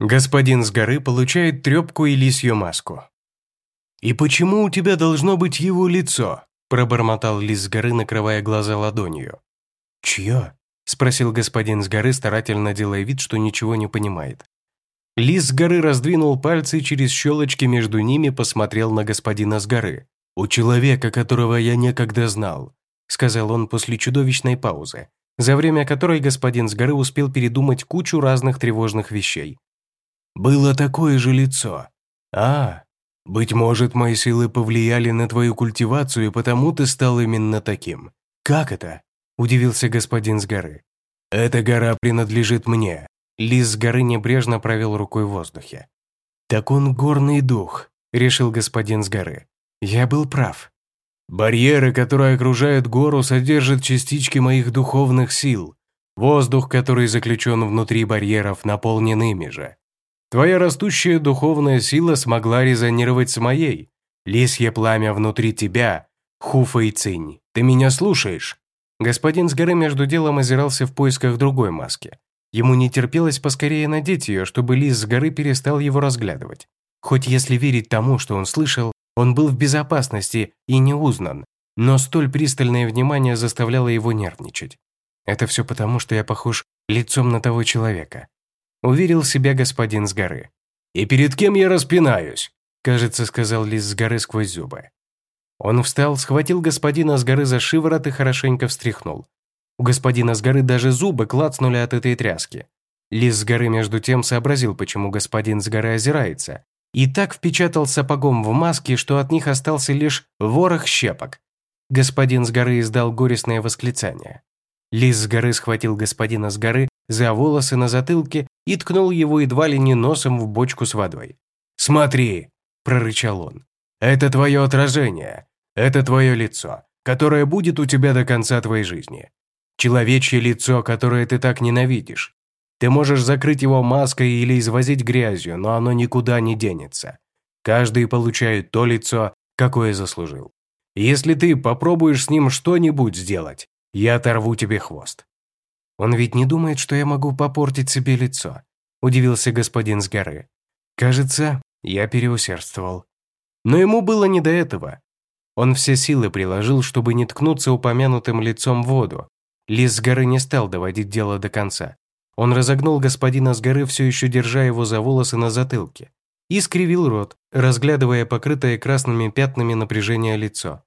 Господин с горы получает трепку и лисью маску. «И почему у тебя должно быть его лицо?» пробормотал лис с горы, накрывая глаза ладонью. «Чье?» – спросил господин с горы, старательно делая вид, что ничего не понимает. Лис с горы раздвинул пальцы и через щелочки между ними посмотрел на господина с горы. «У человека, которого я некогда знал», – сказал он после чудовищной паузы, за время которой господин с горы успел передумать кучу разных тревожных вещей. «Было такое же лицо. А, быть может, мои силы повлияли на твою культивацию, и потому ты стал именно таким. Как это?» – удивился господин с горы. «Эта гора принадлежит мне». Лис с горы небрежно провел рукой в воздухе. «Так он горный дух», – решил господин с горы. «Я был прав. Барьеры, которые окружают гору, содержат частички моих духовных сил. Воздух, который заключен внутри барьеров, наполнен ими же. Твоя растущая духовная сила смогла резонировать с моей. Лисье пламя внутри тебя, Хуфа и Цинь. Ты меня слушаешь?» Господин с горы между делом озирался в поисках другой маски. Ему не терпелось поскорее надеть ее, чтобы лис с горы перестал его разглядывать. Хоть если верить тому, что он слышал, он был в безопасности и не узнан, но столь пристальное внимание заставляло его нервничать. Это все потому, что я похож лицом на того человека уверил себя господин с горы. «И перед кем я распинаюсь?» кажется, сказал лис с горы сквозь зубы. Он встал, схватил господина с горы за шиворот и хорошенько встряхнул. У господина с горы даже зубы клацнули от этой тряски. Лис с горы между тем сообразил, почему господин с горы озирается, и так впечатал сапогом в маске, что от них остался лишь ворох щепок. Господин с горы издал горестное восклицание. Лис с горы схватил господина с горы за волосы на затылке и ткнул его едва ли не носом в бочку с водой. «Смотри!» – прорычал он. «Это твое отражение. Это твое лицо, которое будет у тебя до конца твоей жизни. Человечье лицо, которое ты так ненавидишь. Ты можешь закрыть его маской или извозить грязью, но оно никуда не денется. Каждый получает то лицо, какое заслужил. Если ты попробуешь с ним что-нибудь сделать, я оторву тебе хвост. Он ведь не думает, что я могу попортить себе лицо», – удивился господин с горы. «Кажется, я переусердствовал». Но ему было не до этого. Он все силы приложил, чтобы не ткнуться упомянутым лицом в воду. Лис с горы не стал доводить дело до конца. Он разогнул господина с горы, все еще держа его за волосы на затылке, и скривил рот, разглядывая покрытое красными пятнами напряжение лицо.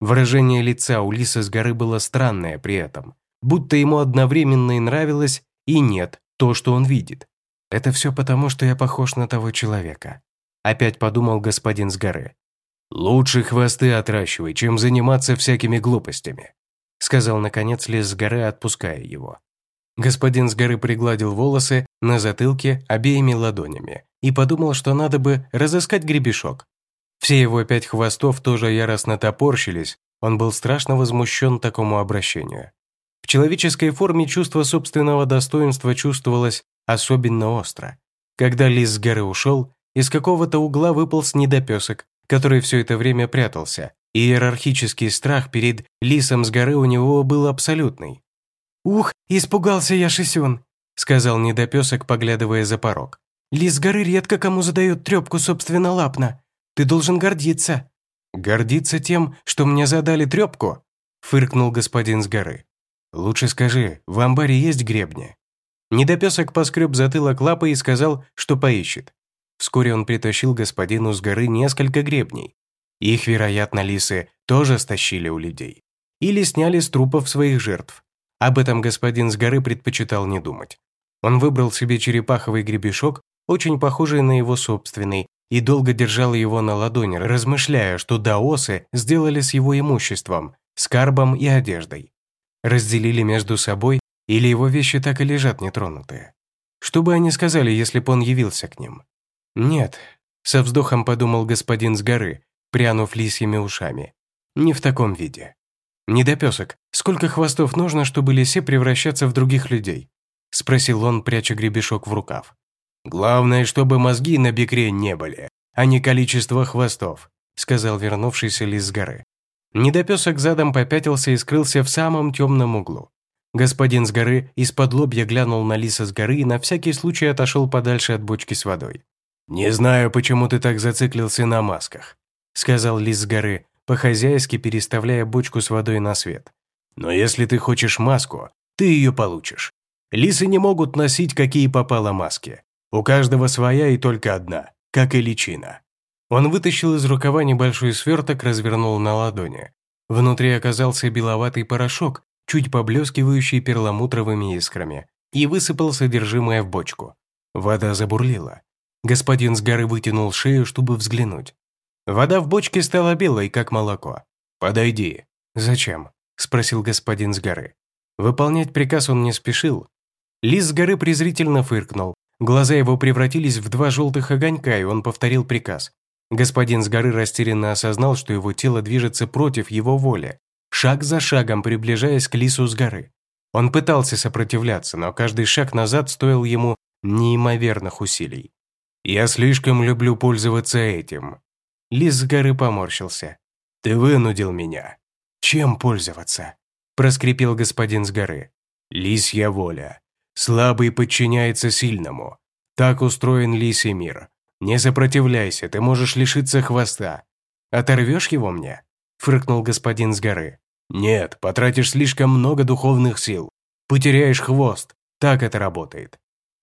Выражение лица у лиса с горы было странное при этом будто ему одновременно и нравилось, и нет то, что он видит. Это все потому, что я похож на того человека. Опять подумал господин с горы. «Лучше хвосты отращивай, чем заниматься всякими глупостями», сказал, наконец, лес с горы, отпуская его. Господин с горы пригладил волосы на затылке обеими ладонями и подумал, что надо бы разыскать гребешок. Все его пять хвостов тоже яростно топорщились, он был страшно возмущен такому обращению. В человеческой форме чувство собственного достоинства чувствовалось особенно остро. Когда лис с горы ушел, из какого-то угла выполз недопесок, который все это время прятался, и иерархический страх перед лисом с горы у него был абсолютный. «Ух, испугался я, Шисюн», — сказал недопесок, поглядывая за порог. «Лис с горы редко кому задает трепку собственно лапно. Ты должен гордиться». «Гордиться тем, что мне задали трепку?» — фыркнул господин с горы. «Лучше скажи, в амбаре есть гребни?» Недопесок поскреб затылок лапой и сказал, что поищет. Вскоре он притащил господину с горы несколько гребней. Их, вероятно, лисы тоже стащили у людей. Или сняли с трупов своих жертв. Об этом господин с горы предпочитал не думать. Он выбрал себе черепаховый гребешок, очень похожий на его собственный, и долго держал его на ладони, размышляя, что даосы сделали с его имуществом, скарбом и одеждой разделили между собой или его вещи так и лежат нетронутые? Что бы они сказали, если бы он явился к ним? Нет, со вздохом подумал господин с горы, прянув лисьими ушами. Не в таком виде. Недопесок, сколько хвостов нужно, чтобы лисе превращаться в других людей? Спросил он, пряча гребешок в рукав. Главное, чтобы мозги на бекре не были, а не количество хвостов, сказал вернувшийся лис с горы. Недопесок задом попятился и скрылся в самом темном углу. Господин с горы из-под лобья глянул на лиса с горы и на всякий случай отошел подальше от бочки с водой. «Не знаю, почему ты так зациклился на масках», сказал лис с горы, по-хозяйски переставляя бочку с водой на свет. «Но если ты хочешь маску, ты ее получишь. Лисы не могут носить какие попало маски. У каждого своя и только одна, как и личина». Он вытащил из рукава небольшой сверток, развернул на ладони. Внутри оказался беловатый порошок, чуть поблескивающий перламутровыми искрами, и высыпал содержимое в бочку. Вода забурлила. Господин с горы вытянул шею, чтобы взглянуть. Вода в бочке стала белой, как молоко. «Подойди». «Зачем?» – спросил господин с горы. Выполнять приказ он не спешил. Лис с горы презрительно фыркнул. Глаза его превратились в два желтых огонька, и он повторил приказ. Господин с горы растерянно осознал, что его тело движется против его воли, шаг за шагом приближаясь к лису с горы. Он пытался сопротивляться, но каждый шаг назад стоил ему неимоверных усилий. «Я слишком люблю пользоваться этим». Лис с горы поморщился. «Ты вынудил меня». «Чем пользоваться?» проскрипел господин с горы. «Лисья воля. Слабый подчиняется сильному. Так устроен лисий мир. «Не сопротивляйся, ты можешь лишиться хвоста. Оторвешь его мне?» – фыркнул господин с горы. «Нет, потратишь слишком много духовных сил. Потеряешь хвост. Так это работает».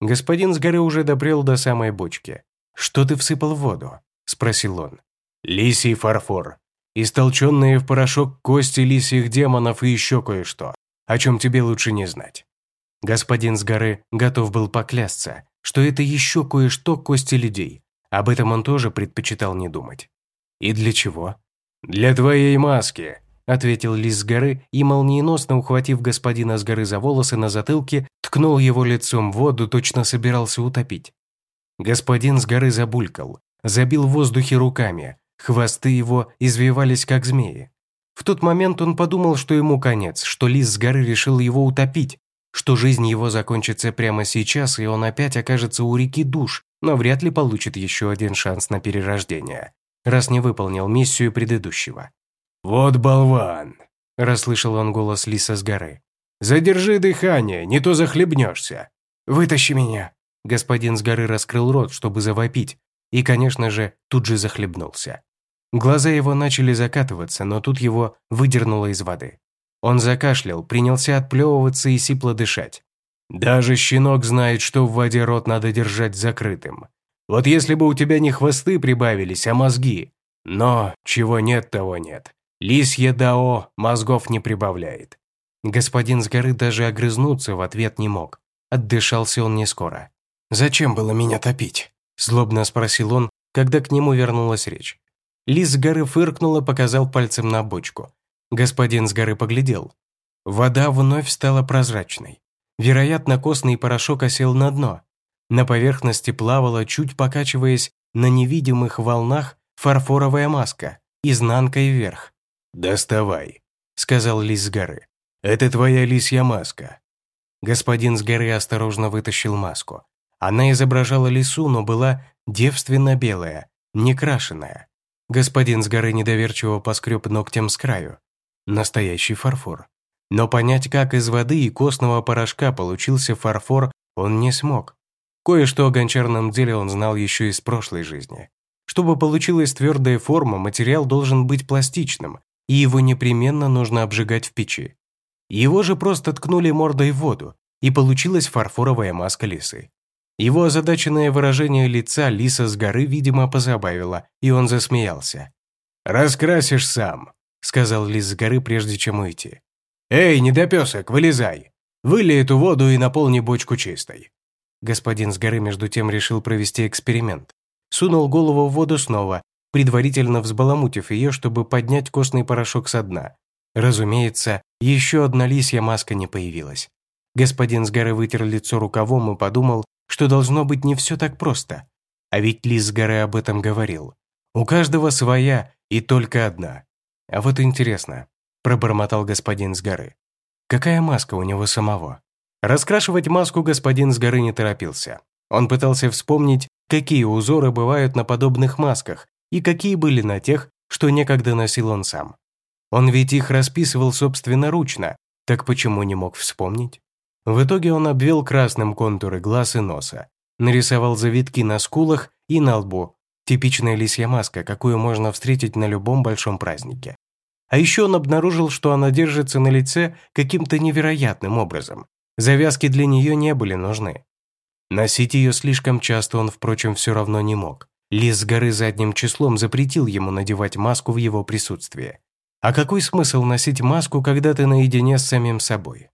Господин с горы уже допрел до самой бочки. «Что ты всыпал в воду?» – спросил он. «Лисий фарфор. Истолченные в порошок кости лисьих демонов и еще кое-что, о чем тебе лучше не знать». Господин с горы готов был поклясться, что это еще кое-что кости людей. Об этом он тоже предпочитал не думать. «И для чего?» «Для твоей маски», – ответил лис с горы и, молниеносно ухватив господина с горы за волосы на затылке, ткнул его лицом в воду, точно собирался утопить. Господин с горы забулькал, забил в воздухе руками, хвосты его извивались, как змеи. В тот момент он подумал, что ему конец, что лис с горы решил его утопить, что жизнь его закончится прямо сейчас, и он опять окажется у реки душ, но вряд ли получит еще один шанс на перерождение, раз не выполнил миссию предыдущего. «Вот болван!» – расслышал он голос лиса с горы. «Задержи дыхание, не то захлебнешься!» «Вытащи меня!» Господин с горы раскрыл рот, чтобы завопить, и, конечно же, тут же захлебнулся. Глаза его начали закатываться, но тут его выдернуло из воды. Он закашлял, принялся отплевываться и сипло дышать. Даже щенок знает, что в воде рот надо держать закрытым. Вот если бы у тебя не хвосты прибавились, а мозги. Но чего нет, того нет. Лисье дао мозгов не прибавляет. Господин с горы даже огрызнуться в ответ не мог. Отдышался он не скоро. «Зачем было меня топить?» – злобно спросил он, когда к нему вернулась речь. Лис с горы фыркнул и показал пальцем на бочку. Господин с горы поглядел. Вода вновь стала прозрачной. Вероятно, костный порошок осел на дно. На поверхности плавала, чуть покачиваясь на невидимых волнах, фарфоровая маска, изнанкой вверх. «Доставай», — сказал лис с горы. «Это твоя лисья маска». Господин с горы осторожно вытащил маску. Она изображала лису, но была девственно белая, не крашеная. Господин с горы недоверчиво поскреб ногтем с краю. Настоящий фарфор. Но понять, как из воды и костного порошка получился фарфор, он не смог. Кое-что о гончарном деле он знал еще из прошлой жизни. Чтобы получилась твердая форма, материал должен быть пластичным, и его непременно нужно обжигать в печи. Его же просто ткнули мордой в воду, и получилась фарфоровая маска лисы. Его озадаченное выражение лица лиса с горы, видимо, позабавило, и он засмеялся. «Раскрасишь сам», — сказал лис с горы, прежде чем уйти. «Эй, недопесок, вылезай! Вылей эту воду и наполни бочку чистой». Господин с горы между тем решил провести эксперимент. Сунул голову в воду снова, предварительно взбаламутив ее, чтобы поднять костный порошок со дна. Разумеется, еще одна лисья маска не появилась. Господин с горы вытер лицо рукавом и подумал, что должно быть не все так просто. А ведь лис с горы об этом говорил. У каждого своя и только одна. А вот интересно, пробормотал господин с горы. Какая маска у него самого? Раскрашивать маску господин с горы не торопился. Он пытался вспомнить, какие узоры бывают на подобных масках и какие были на тех, что некогда носил он сам. Он ведь их расписывал собственноручно, Так почему не мог вспомнить? В итоге он обвел красным контуры глаз и носа, нарисовал завитки на скулах и на лбу, типичная лисья маска, какую можно встретить на любом большом празднике. А еще он обнаружил, что она держится на лице каким-то невероятным образом. Завязки для нее не были нужны. Носить ее слишком часто он, впрочем, все равно не мог. Лис с горы задним числом запретил ему надевать маску в его присутствии. А какой смысл носить маску, когда ты наедине с самим собой?